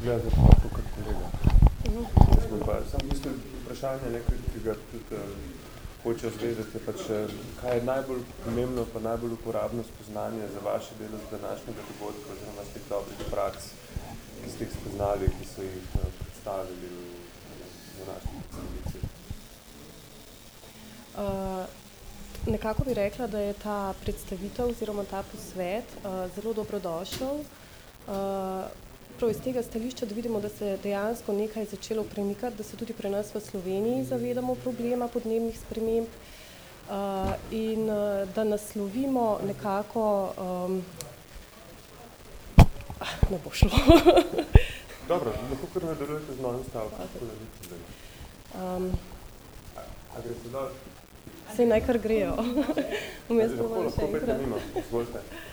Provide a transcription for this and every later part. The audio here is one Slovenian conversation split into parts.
Zdaj pa tukaj kolega. Uh-huh. Pa, sam mislim, vprašanje nekaj, ki ga tudi uh, hočejo zvedeti, je pač, kaj je najbolj pomembno pa najbolj uporabno spoznanje za vaše delo z današnjega dogodka oziroma z teh dobrih praks, ki ste jih spoznali, ki so jih uh, predstavili v, v današnji predstavnici. Uh, nekako bi rekla, da je ta predstavitev oziroma ta posvet uh, zelo dobrodošel. Uh, prav iz tega stališča, da vidimo, da se dejansko nekaj začelo premikati, da se tudi pri nas v Sloveniji zavedamo problema podnebnih sprememb uh, in uh, da naslovimo nekako, um, ne bo šlo. Dobro, lahko kar nadaljujete z novim stavkom. Um, A gre se dol? Sej naj kar grejo. Vmes bomo še enkrat. Lahko izvolite.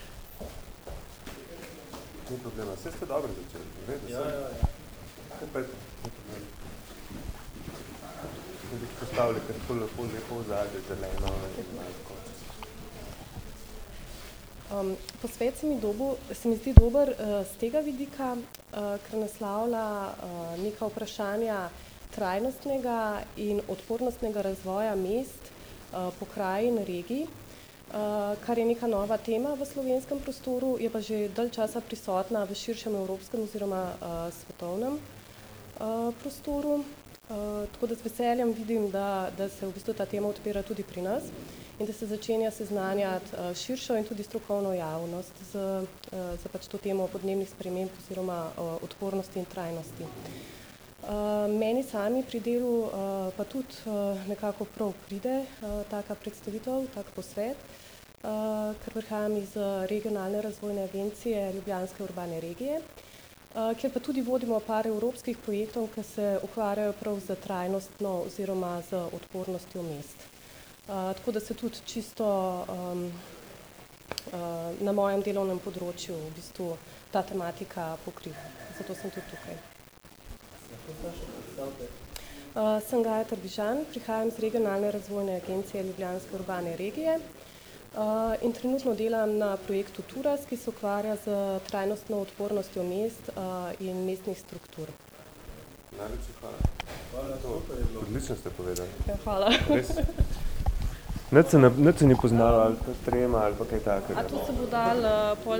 Ni problema, vse ste dobro začeli. Vede, ja, ja, ja. Kaj pa je. Ne postavili, ker pol lepo lepo vzadje, zeleno in malo Um, posvet se mi, dobu, se mi zdi dober uh, z tega vidika, uh, ker naslavlja uh, neka vprašanja trajnostnega in odpornostnega razvoja mest, uh, pokrajin, regij, uh, kar je neka nova tema v slovenskem prostoru, je pa že dalj časa prisotna v širšem evropskem oziroma uh, svetovnem uh, prostoru. Uh, tako da z veseljem vidim, da, da se v bistvu ta tema odpira tudi pri nas in da se začenja seznanjati uh, širšo in tudi strokovno javnost z, uh, z pač to temo podnebnih sprememb oziroma uh, odpornosti in trajnosti. Uh, meni sami pri delu uh, pa tudi uh, nekako prav pride taka predstavitev, tak posvet, ker prihajam iz regionalne razvojne agencije Ljubljanske urbane regije, kjer pa tudi vodimo par evropskih projektov, ki se ukvarjajo prav z trajnostno oziroma z odpornostjo mest. Tako da se tudi čisto uh, na mojem delovnem področju v bistvu ta tematika pokriva. Zato sem tudi tukaj. Uh, sem Gaja Trbižan, prihajam z regionalne razvojne agencije Ljubljanske urbane regije uh, in trenutno delam na projektu TURAS, ki se ukvarja z trajnostno odpornostjo mest uh, in mestnih struktur. Najlepša hvala. Hvala, to odlično ste povedali. Ja, hvala. Res? Nič se, se ni poznalo, ali pa trema, ali pa kaj takega. A to se bo dal uh, pol